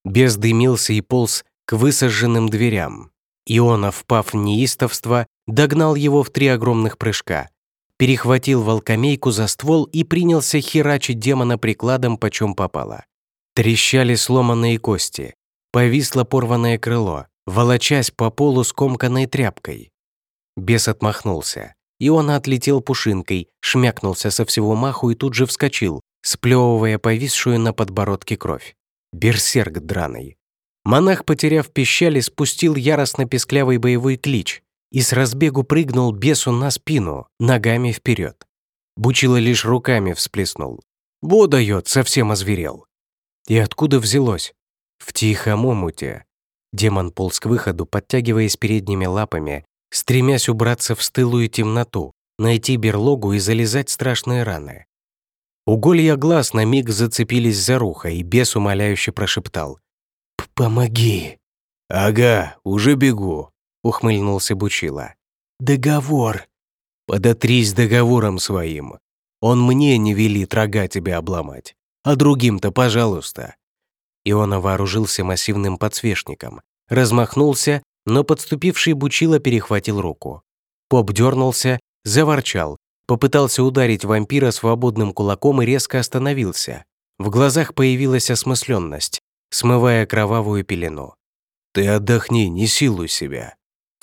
Бес дымился и полз к высаженным дверям. Иона, впав в неистовство, догнал его в три огромных прыжка, перехватил волкомейку за ствол и принялся херачить демона прикладом почем попало. Трещали сломанные кости, повисло порванное крыло, волочась по полу скомканной тряпкой. Бес отмахнулся, и он отлетел пушинкой, шмякнулся со всего маху и тут же вскочил, сплевывая повисшую на подбородке кровь. Берсерк драный. Монах, потеряв пищали, спустил яростно-песклявый боевой клич, и с разбегу прыгнул бесу на спину, ногами вперед. Бучило лишь руками всплеснул. «Во дает, совсем озверел!» И откуда взялось? В тихом омуте. Демон полз к выходу, подтягиваясь передними лапами, стремясь убраться в стылую темноту, найти берлогу и залезать страшные раны. Уголья глаз на миг зацепились за рухо, и бес умоляюще прошептал. «Помоги!» «Ага, уже бегу!» Ухмыльнулся Бучила. «Договор!» «Подотрись договором своим. Он мне не велит рога тебя обломать, а другим-то, пожалуйста». Иона вооружился массивным подсвечником, размахнулся, но подступивший Бучила перехватил руку. Поп дернулся, заворчал, попытался ударить вампира свободным кулаком и резко остановился. В глазах появилась осмысленность, смывая кровавую пелену. «Ты отдохни, не силуй себя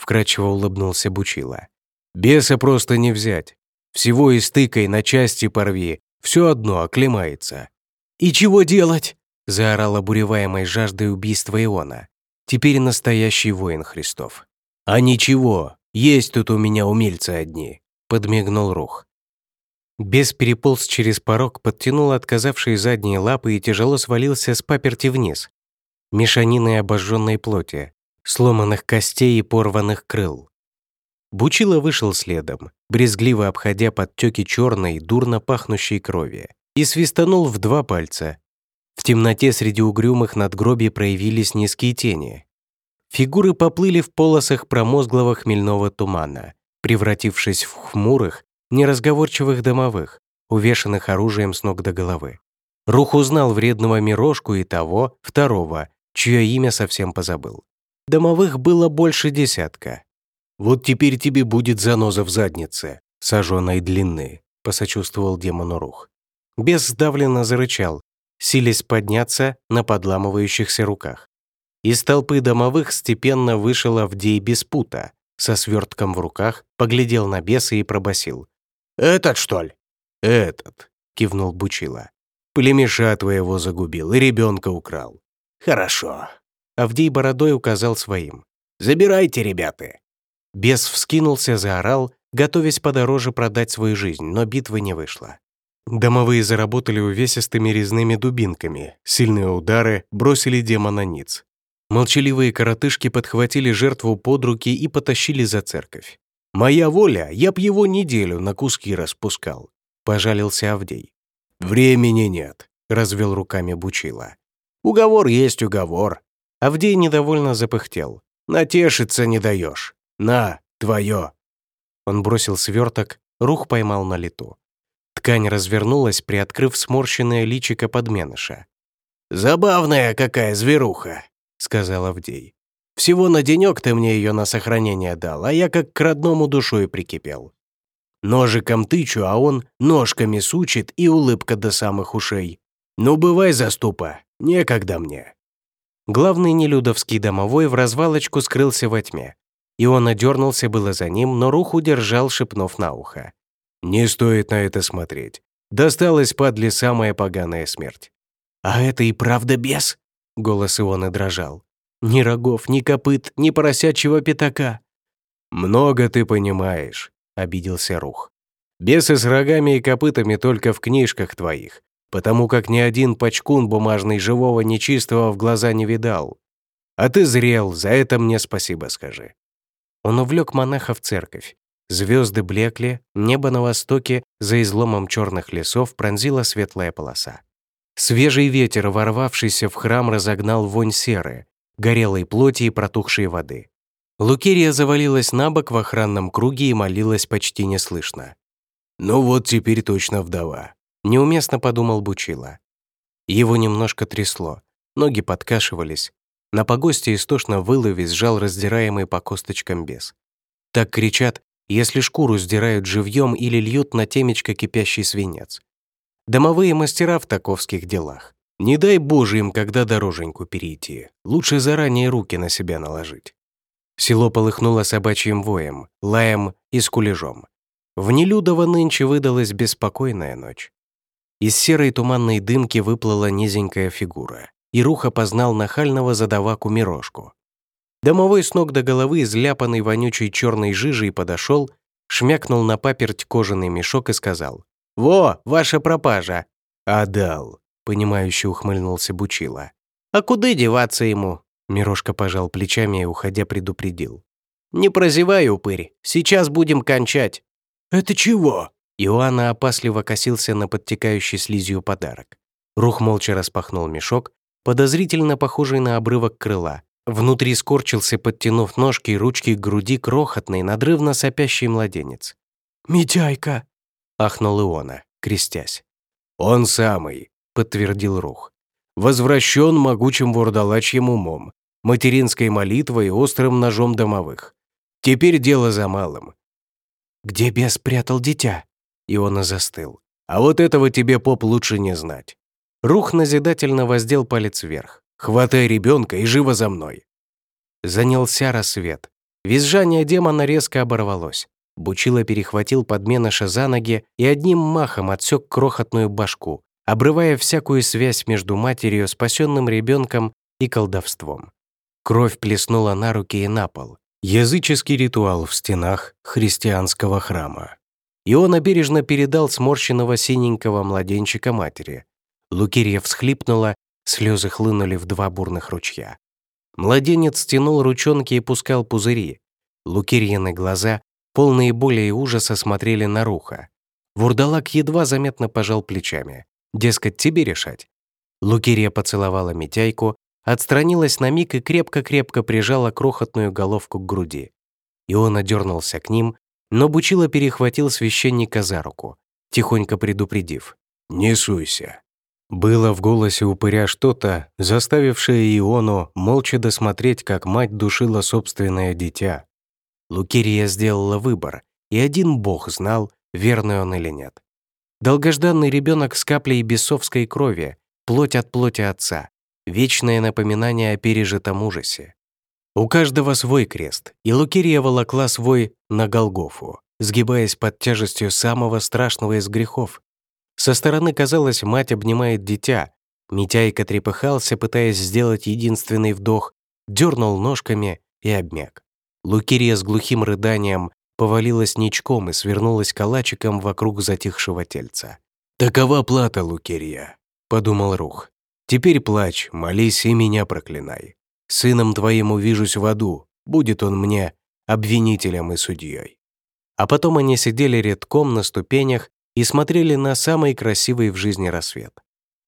вкрадчиво улыбнулся Бучила. «Беса просто не взять. Всего и стыкой на части порви, все одно оклемается». «И чего делать?» — заорал обуреваемой жаждой убийства Иона. Теперь настоящий воин Христов. «А ничего, есть тут у меня умельцы одни», — подмигнул Рух. Бес переполз через порог, подтянул отказавшие задние лапы и тяжело свалился с паперти вниз. Мешаниной обожженной плоти, сломанных костей и порванных крыл. Бучило вышел следом, брезгливо обходя подтеки черной, дурно пахнущей крови, и свистанул в два пальца. В темноте среди угрюмых надгробий проявились низкие тени. Фигуры поплыли в полосах промозглого хмельного тумана, превратившись в хмурых, неразговорчивых домовых, увешанных оружием с ног до головы. Рух узнал вредного Мирошку и того, второго, чье имя совсем позабыл. Домовых было больше десятка. «Вот теперь тебе будет заноза в заднице, сожженной длины», — посочувствовал демону Рух. Бес сдавленно зарычал, силясь подняться на подламывающихся руках. Из толпы домовых степенно вышел Авдей без пута, со свертком в руках, поглядел на беса и пробасил. «Этот, что ли?» «Этот», — кивнул Бучила. «Племеша твоего загубил и ребенка украл». «Хорошо», Авдей бородой указал своим. «Забирайте, ребята!» Бес вскинулся, заорал, готовясь подороже продать свою жизнь, но битвы не вышло. Домовые заработали увесистыми резными дубинками, сильные удары бросили демона ниц. Молчаливые коротышки подхватили жертву под руки и потащили за церковь. «Моя воля, я б его неделю на куски распускал», — пожалился Авдей. «Времени нет», — развел руками Бучила. «Уговор есть уговор», Авдей недовольно запыхтел. «Натешиться не даешь. На, твое!» Он бросил сверток, рух поймал на лету. Ткань развернулась, приоткрыв сморщенное личико подменыша. «Забавная какая зверуха», — сказал Авдей. «Всего на денек ты мне ее на сохранение дал, а я как к родному душой прикипел. Ножиком тычу, а он ножками сучит и улыбка до самых ушей. Ну, бывай, заступа, некогда мне». Главный нелюдовский домовой в развалочку скрылся во тьме. И он одернулся было за ним, но рух удержал, шепнув на ухо. «Не стоит на это смотреть. Досталась падле самая поганая смерть». «А это и правда бес?» — голос Ионы дрожал. «Ни рогов, ни копыт, ни поросячьего пятака». «Много ты понимаешь», — обиделся Рух. «Бесы с рогами и копытами только в книжках твоих, потому как ни один пачкун бумажный живого нечистого в глаза не видал. А ты зрел, за это мне спасибо скажи». Он увлек монаха в церковь. Звезды блекли, небо на востоке за изломом черных лесов пронзила светлая полоса. Свежий ветер, ворвавшийся в храм, разогнал вонь серы, горелой плоти и протухшей воды. Лукерия завалилась на бок в охранном круге и молилась почти неслышно. «Ну вот теперь точно вдова», — неуместно подумал Бучила. Его немножко трясло, ноги подкашивались, на погосте истошно выл визжал раздираемый по косточкам бес. Так кричат, если шкуру сдирают живьем или льют на темечко кипящий свинец. Домовые мастера в таковских делах. Не дай Боже им когда дороженьку перейти. Лучше заранее руки на себя наложить. Село полыхнуло собачьим воем, лаем и скулежом. В Нелюдово нынче выдалась беспокойная ночь. Из серой туманной дымки выплыла низенькая фигура и Рух опознал нахального задаваку Мирошку. Домовой с ног до головы, изляпанный вонючей черной жижей, подошел, шмякнул на паперть кожаный мешок и сказал «Во, ваша пропажа!» «Отдал», — понимающе ухмыльнулся Бучила. «А куда деваться ему?» Мирошка пожал плечами и, уходя, предупредил. «Не прозевай, упырь, сейчас будем кончать». «Это чего?» Иоанна опасливо косился на подтекающий слизью подарок. Рух молча распахнул мешок, подозрительно похожий на обрывок крыла. Внутри скорчился, подтянув ножки и ручки к груди крохотный, надрывно сопящий младенец. «Митяйка!» — ахнул Иона, крестясь. «Он самый», — подтвердил Рух. «Возвращен могучим вурдалачьим умом, материнской молитвой и острым ножом домовых. Теперь дело за малым». «Где бес спрятал дитя?» Иона застыл. «А вот этого тебе, поп, лучше не знать. Рух назидательно воздел палец вверх. «Хватай ребенка и живо за мной!» Занялся рассвет. Визжание демона резко оборвалось. Бучило перехватил подменыша за ноги и одним махом отсек крохотную башку, обрывая всякую связь между матерью, спасенным ребенком и колдовством. Кровь плеснула на руки и на пол. Языческий ритуал в стенах христианского храма. И он обережно передал сморщенного синенького младенчика матери, Лукерья всхлипнула, слезы хлынули в два бурных ручья. Младенец стянул ручонки и пускал пузыри. Лукерьины глаза, полные боли и ужаса, смотрели на Руха. Вурдалак едва заметно пожал плечами. Дескать, тебе решать. Лукерья поцеловала Митяйку, отстранилась на миг и крепко-крепко прижала крохотную головку к груди. И он одернулся к ним, но Бучила перехватил священника за руку, тихонько предупредив. «Не суйся». Было в голосе упыря что-то, заставившее Иону молча досмотреть, как мать душила собственное дитя. Лукерия сделала выбор, и один бог знал, верный он или нет. Долгожданный ребенок с каплей бесовской крови, плоть от плоти отца, вечное напоминание о пережитом ужасе. У каждого свой крест, и Лукерия волокла свой на Голгофу, сгибаясь под тяжестью самого страшного из грехов со стороны казалось, мать обнимает дитя. Митяйка трепыхался, пытаясь сделать единственный вдох, дернул ножками и обмяк. Лукирия с глухим рыданием повалилась ничком и свернулась калачиком вокруг затихшего тельца. «Такова плата, Лукерия», — подумал Рух. «Теперь плачь, молись и меня проклинай. Сыном твоим увижусь в аду, будет он мне обвинителем и судьей». А потом они сидели редком на ступенях и смотрели на самый красивый в жизни рассвет.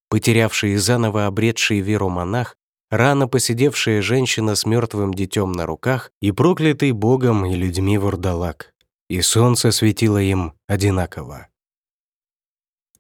Потерявший и заново обретший веру монах, рано посидевшая женщина с мертвым детем на руках и проклятый Богом и людьми вурдалак. И солнце светило им одинаково.